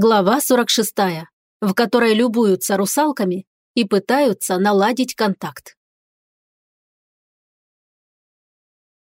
Глава 46, в которой любуются русалками и пытаются наладить контакт.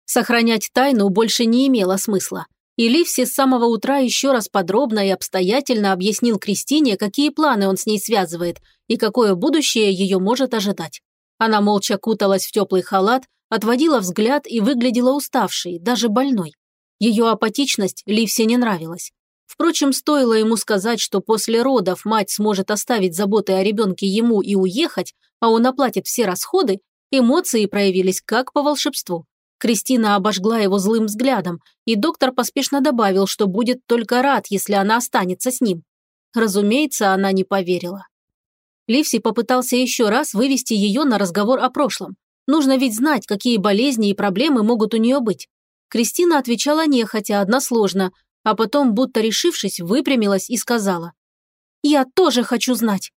Сохранять тайну больше не имело смысла, и Ливси с самого утра еще раз подробно и обстоятельно объяснил Кристине, какие планы он с ней связывает и какое будущее ее может ожидать. Она молча куталась в теплый халат, отводила взгляд и выглядела уставшей, даже больной. Ее апатичность Ливси не нравилась. Впрочем, стоило ему сказать, что после родов мать сможет оставить заботы о ребенке ему и уехать, а он оплатит все расходы, эмоции проявились как по волшебству. Кристина обожгла его злым взглядом, и доктор поспешно добавил, что будет только рад, если она останется с ним. Разумеется, она не поверила. Ливси попытался еще раз вывести ее на разговор о прошлом. Нужно ведь знать, какие болезни и проблемы могут у нее быть. Кристина отвечала нехотя, односложно, а потом, будто решившись, выпрямилась и сказала. «Я тоже хочу знать».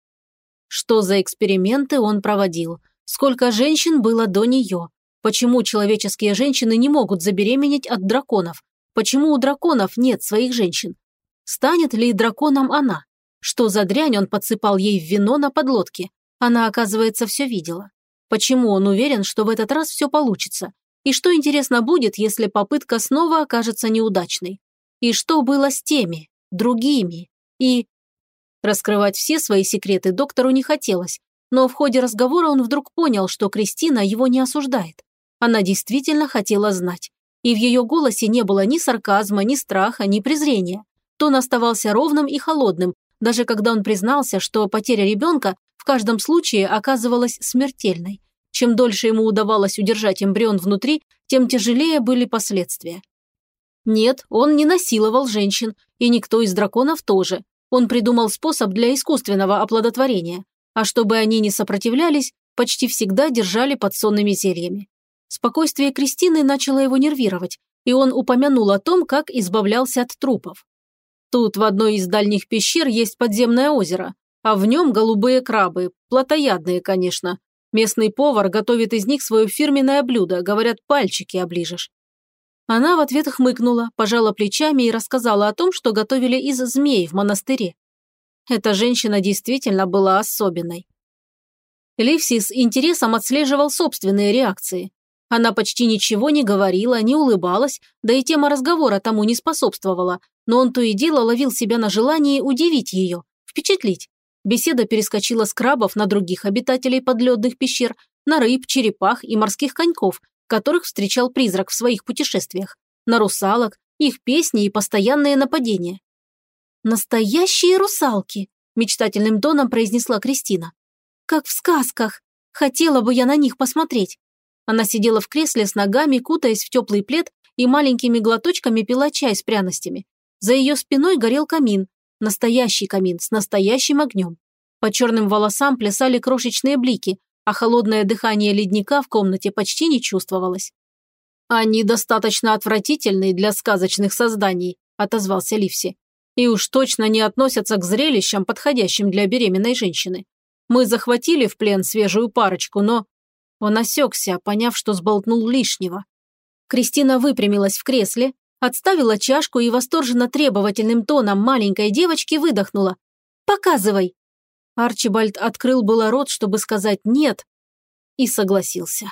Что за эксперименты он проводил? Сколько женщин было до нее? Почему человеческие женщины не могут забеременеть от драконов? Почему у драконов нет своих женщин? Станет ли драконом она? Что за дрянь он подсыпал ей в вино на подлодке? Она, оказывается, все видела. Почему он уверен, что в этот раз все получится? И что интересно будет, если попытка снова окажется неудачной? И что было с теми, другими? И... Раскрывать все свои секреты доктору не хотелось, но в ходе разговора он вдруг понял, что Кристина его не осуждает. Она действительно хотела знать. И в ее голосе не было ни сарказма, ни страха, ни презрения. Тон оставался ровным и холодным, даже когда он признался, что потеря ребенка в каждом случае оказывалась смертельной. Чем дольше ему удавалось удержать эмбрион внутри, тем тяжелее были последствия. Нет, он не насиловал женщин, и никто из драконов тоже. Он придумал способ для искусственного оплодотворения, а чтобы они не сопротивлялись, почти всегда держали под сонными зельями. Спокойствие Кристины начало его нервировать, и он упомянул о том, как избавлялся от трупов. Тут в одной из дальних пещер есть подземное озеро, а в нем голубые крабы, плотоядные, конечно. Местный повар готовит из них свое фирменное блюдо, говорят, пальчики оближешь. Она в ответ хмыкнула, пожала плечами и рассказала о том, что готовили из змей в монастыре. Эта женщина действительно была особенной. Ливси с интересом отслеживал собственные реакции. Она почти ничего не говорила, не улыбалась, да и тема разговора тому не способствовала, но он то и дело ловил себя на желании удивить ее, впечатлить. Беседа перескочила с крабов на других обитателей подледных пещер, на рыб, черепах и морских коньков, которых встречал призрак в своих путешествиях, на русалок, их песни и постоянные нападения. «Настоящие русалки!» – мечтательным тоном произнесла Кристина. «Как в сказках! Хотела бы я на них посмотреть!» Она сидела в кресле с ногами, кутаясь в теплый плед и маленькими глоточками пила чай с пряностями. За ее спиной горел камин, настоящий камин с настоящим огнем. По черным волосам плясали крошечные блики, а холодное дыхание ледника в комнате почти не чувствовалось. «Они достаточно отвратительны для сказочных созданий», – отозвался Ливси. «И уж точно не относятся к зрелищам, подходящим для беременной женщины. Мы захватили в плен свежую парочку, но...» Он осекся, поняв, что сболтнул лишнего. Кристина выпрямилась в кресле, отставила чашку и восторженно требовательным тоном маленькой девочки выдохнула. «Показывай!» Арчибальд открыл было рот, чтобы сказать «нет», и согласился.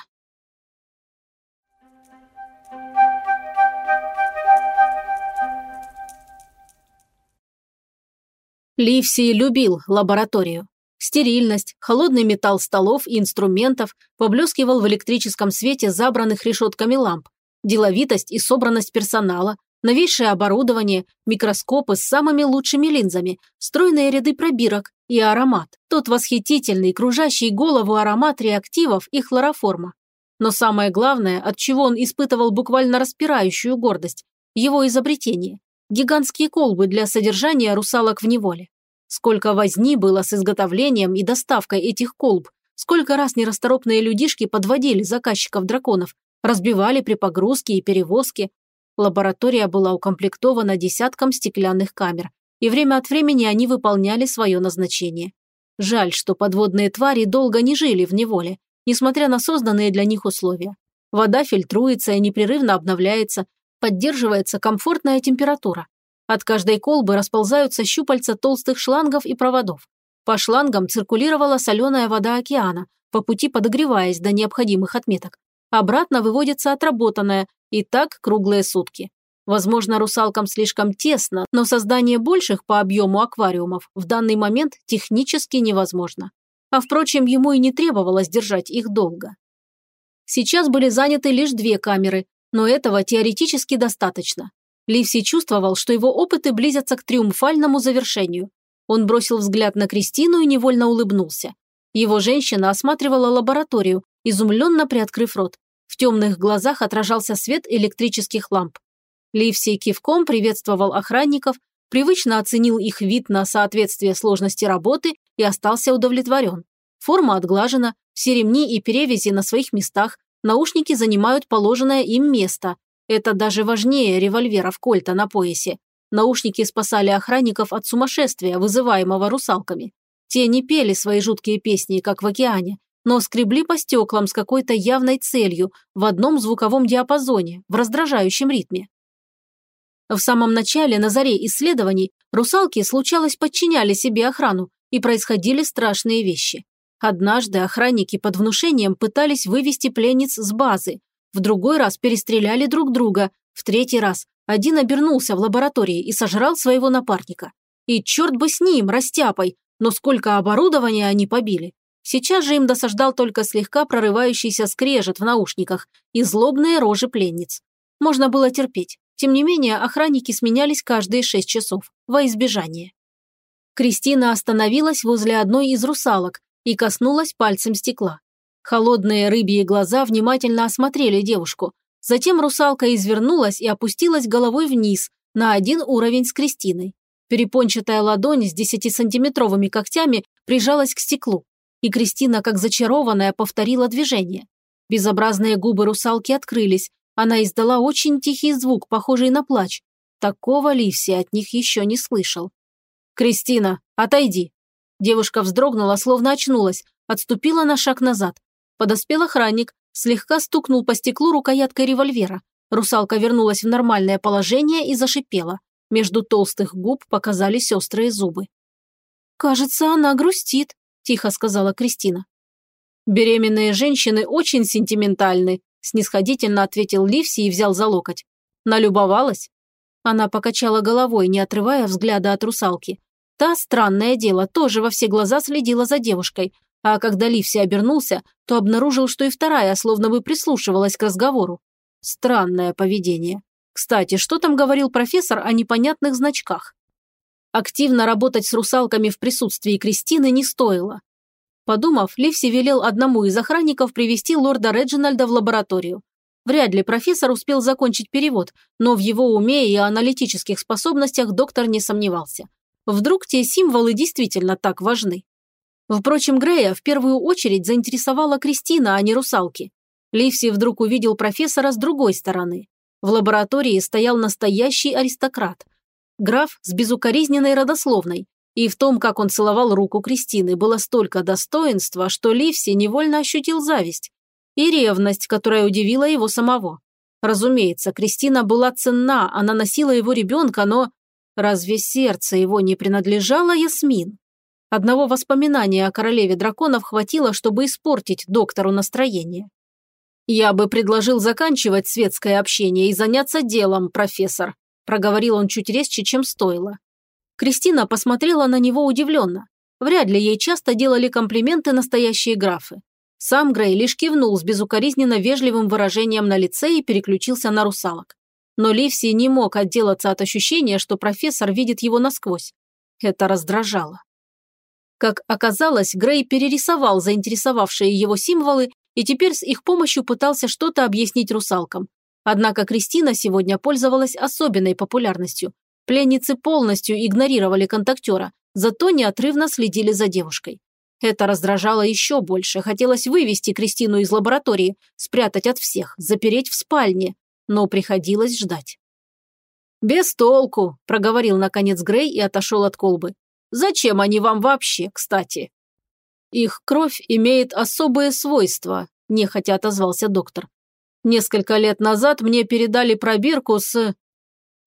Ливси любил лабораторию. Стерильность, холодный металл столов и инструментов поблескивал в электрическом свете забранных решетками ламп, деловитость и собранность персонала, новейшее оборудование, микроскопы с самыми лучшими линзами, стройные ряды пробирок и аромат. Тот восхитительный, кружащий голову аромат реактивов и хлороформа. Но самое главное, от чего он испытывал буквально распирающую гордость – его изобретение. Гигантские колбы для содержания русалок в неволе. Сколько возни было с изготовлением и доставкой этих колб, сколько раз нерасторопные людишки подводили заказчиков драконов, разбивали при погрузке и перевозке, Лаборатория была укомплектована десятком стеклянных камер, и время от времени они выполняли свое назначение. Жаль, что подводные твари долго не жили в неволе, несмотря на созданные для них условия. Вода фильтруется и непрерывно обновляется, поддерживается комфортная температура. От каждой колбы расползаются щупальца толстых шлангов и проводов. По шлангам циркулировала соленая вода океана, по пути подогреваясь до необходимых отметок. Обратно выводится отработанная, и так круглые сутки. Возможно, русалкам слишком тесно, но создание больших по объему аквариумов в данный момент технически невозможно. А впрочем, ему и не требовалось держать их долго. Сейчас были заняты лишь две камеры, но этого теоретически достаточно. Ливси чувствовал, что его опыты близятся к триумфальному завершению. Он бросил взгляд на Кристину и невольно улыбнулся. Его женщина осматривала лабораторию, изумленно приоткрыв рот. В темных глазах отражался свет электрических ламп. Ливсий кивком приветствовал охранников, привычно оценил их вид на соответствие сложности работы и остался удовлетворен. Форма отглажена, все ремни и перевязи на своих местах, наушники занимают положенное им место. Это даже важнее револьверов Кольта на поясе. Наушники спасали охранников от сумасшествия, вызываемого русалками. Те не пели свои жуткие песни, как в океане, но скребли по стеклам с какой-то явной целью, в одном звуковом диапазоне, в раздражающем ритме. В самом начале, на заре исследований, русалки, случалось, подчиняли себе охрану, и происходили страшные вещи. Однажды охранники под внушением пытались вывести пленниц с базы, в другой раз перестреляли друг друга, в третий раз один обернулся в лаборатории и сожрал своего напарника. И черт бы с ним, растяпой, но сколько оборудования они побили. Сейчас же им досаждал только слегка прорывающийся скрежет в наушниках и злобные рожи пленниц. Можно было терпеть. Тем не менее, охранники сменялись каждые шесть часов, во избежание. Кристина остановилась возле одной из русалок и коснулась пальцем стекла. Холодные рыбьи глаза внимательно осмотрели девушку. Затем русалка извернулась и опустилась головой вниз, на один уровень с Кристиной. Перепончатая ладонь с десятисантиметровыми когтями прижалась к стеклу, и Кристина, как зачарованная, повторила движение. Безобразные губы русалки открылись, она издала очень тихий звук, похожий на плач. Такого Ливси от них еще не слышал. «Кристина, отойди!» Девушка вздрогнула, словно очнулась, отступила на шаг назад. Подоспел охранник, слегка стукнул по стеклу рукояткой револьвера. Русалка вернулась в нормальное положение и зашипела. Между толстых губ показались острые зубы. «Кажется, она грустит», – тихо сказала Кристина. «Беременные женщины очень сентиментальны», снисходительно ответил Ливси и взял за локоть. Налюбовалась? Она покачала головой, не отрывая взгляда от русалки. Та, странное дело, тоже во все глаза следила за девушкой, а когда Ливси обернулся, то обнаружил, что и вторая словно бы прислушивалась к разговору. Странное поведение. Кстати, что там говорил профессор о непонятных значках? Активно работать с русалками в присутствии Кристины не стоило. Подумав, Ливси велел одному из охранников привести лорда Реджинальда в лабораторию. Вряд ли профессор успел закончить перевод, но в его уме и аналитических способностях доктор не сомневался. Вдруг те символы действительно так важны? Впрочем, Грея в первую очередь заинтересовала Кристина, а не русалки. Ливси вдруг увидел профессора с другой стороны. В лаборатории стоял настоящий аристократ. Граф с безукоризненной родословной, и в том, как он целовал руку Кристины, было столько достоинства, что Ливси невольно ощутил зависть. И ревность, которая удивила его самого. Разумеется, Кристина была ценна, она носила его ребенка, но... Разве сердце его не принадлежало Ясмин? Одного воспоминания о королеве драконов хватило, чтобы испортить доктору настроение. «Я бы предложил заканчивать светское общение и заняться делом, профессор», проговорил он чуть резче, чем стоило. Кристина посмотрела на него удивленно. Вряд ли ей часто делали комплименты настоящие графы. Сам Грей лишь кивнул с безукоризненно вежливым выражением на лице и переключился на русалок. Но Ливси не мог отделаться от ощущения, что профессор видит его насквозь. Это раздражало. Как оказалось, Грей перерисовал заинтересовавшие его символы и теперь с их помощью пытался что-то объяснить русалкам. Однако Кристина сегодня пользовалась особенной популярностью, Пленницы полностью игнорировали контактера, зато неотрывно следили за девушкой. Это раздражало еще больше. Хотелось вывести Кристину из лаборатории, спрятать от всех, запереть в спальне. Но приходилось ждать. «Без толку», – проговорил наконец Грей и отошел от колбы. «Зачем они вам вообще, кстати?» «Их кровь имеет особые свойства», – нехотя отозвался доктор. «Несколько лет назад мне передали пробирку с...»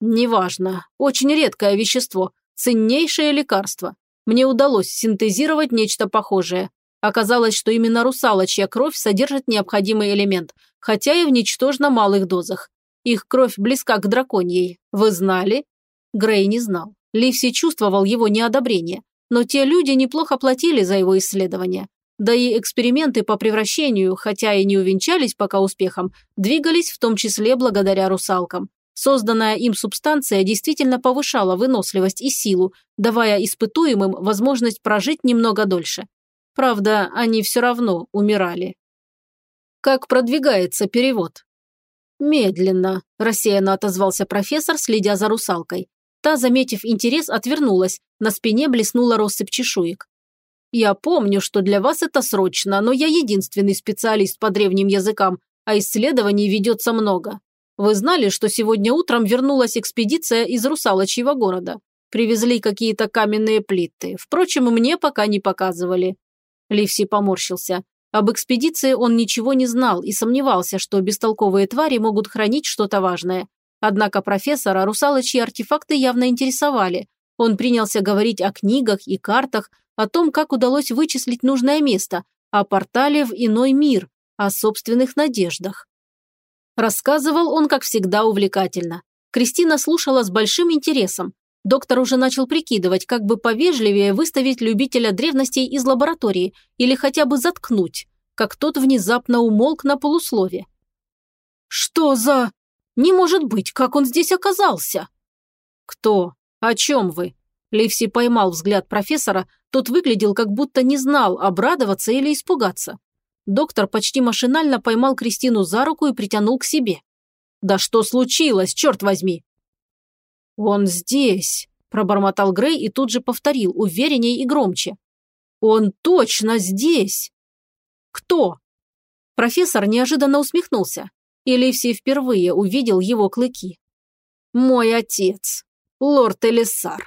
Неважно. Очень редкое вещество. Ценнейшее лекарство. Мне удалось синтезировать нечто похожее. Оказалось, что именно русалочья кровь содержит необходимый элемент, хотя и в ничтожно малых дозах. Их кровь близка к драконьей. Вы знали? Грей не знал. Ливси чувствовал его неодобрение. Но те люди неплохо платили за его исследования. Да и эксперименты по превращению, хотя и не увенчались пока успехом, двигались в том числе благодаря русалкам. Созданная им субстанция действительно повышала выносливость и силу, давая испытуемым возможность прожить немного дольше. Правда, они все равно умирали. Как продвигается перевод? Медленно, рассеянно отозвался профессор, следя за русалкой. Та, заметив интерес, отвернулась, на спине блеснула россыпь чешуек. «Я помню, что для вас это срочно, но я единственный специалист по древним языкам, а исследований ведется много. Вы знали, что сегодня утром вернулась экспедиция из Русалочьего города? Привезли какие-то каменные плиты. Впрочем, мне пока не показывали». Ливси поморщился. Об экспедиции он ничего не знал и сомневался, что бестолковые твари могут хранить что-то важное. Однако профессора русалочьи артефакты явно интересовали. Он принялся говорить о книгах и картах, о том, как удалось вычислить нужное место, о портале в иной мир, о собственных надеждах. Рассказывал он, как всегда, увлекательно. Кристина слушала с большим интересом. Доктор уже начал прикидывать, как бы повежливее выставить любителя древностей из лаборатории или хотя бы заткнуть, как тот внезапно умолк на полуслове. «Что за...» «Не может быть, как он здесь оказался?» «Кто? О чем вы?» Ливси поймал взгляд профессора, тот выглядел, как будто не знал, обрадоваться или испугаться. Доктор почти машинально поймал Кристину за руку и притянул к себе. «Да что случилось, черт возьми?» «Он здесь», – пробормотал Грей и тут же повторил, уверенней и громче. «Он точно здесь!» «Кто?» Профессор неожиданно усмехнулся, и Ливси впервые увидел его клыки. «Мой отец, лорд Элисар».